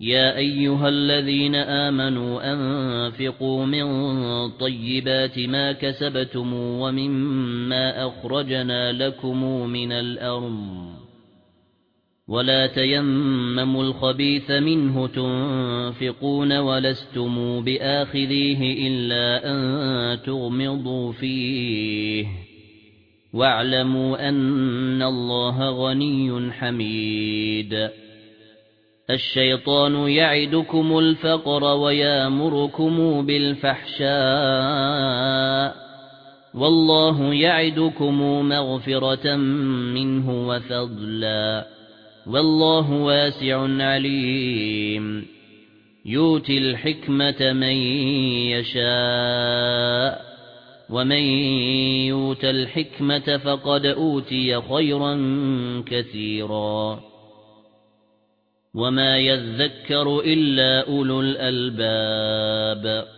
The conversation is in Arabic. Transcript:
يَا أَيُّهَا الَّذِينَ آمَنُوا أَنفِقُوا مِن طَيِّبَاتِ مَا كَسَبْتُمْ وَمِمَّا أَخْرَجْنَا لَكُم مِّنَ الْأَرْضِ ولا تيمموا الخبيث منه تنفقون ولستم بآخذيه إلا أن تغمضوا فيه واعلموا أن الله غني حميد الشيطان يعدكم الفقر ويامركم بالفحشاء والله يعدكم مغفرة منه وفضلا والله واسع عليم يؤتي الحكمة من يشاء ومن يؤت الحكمة فقد أوتي خيرا كثيرا وما يذكر إلا أولو الألباب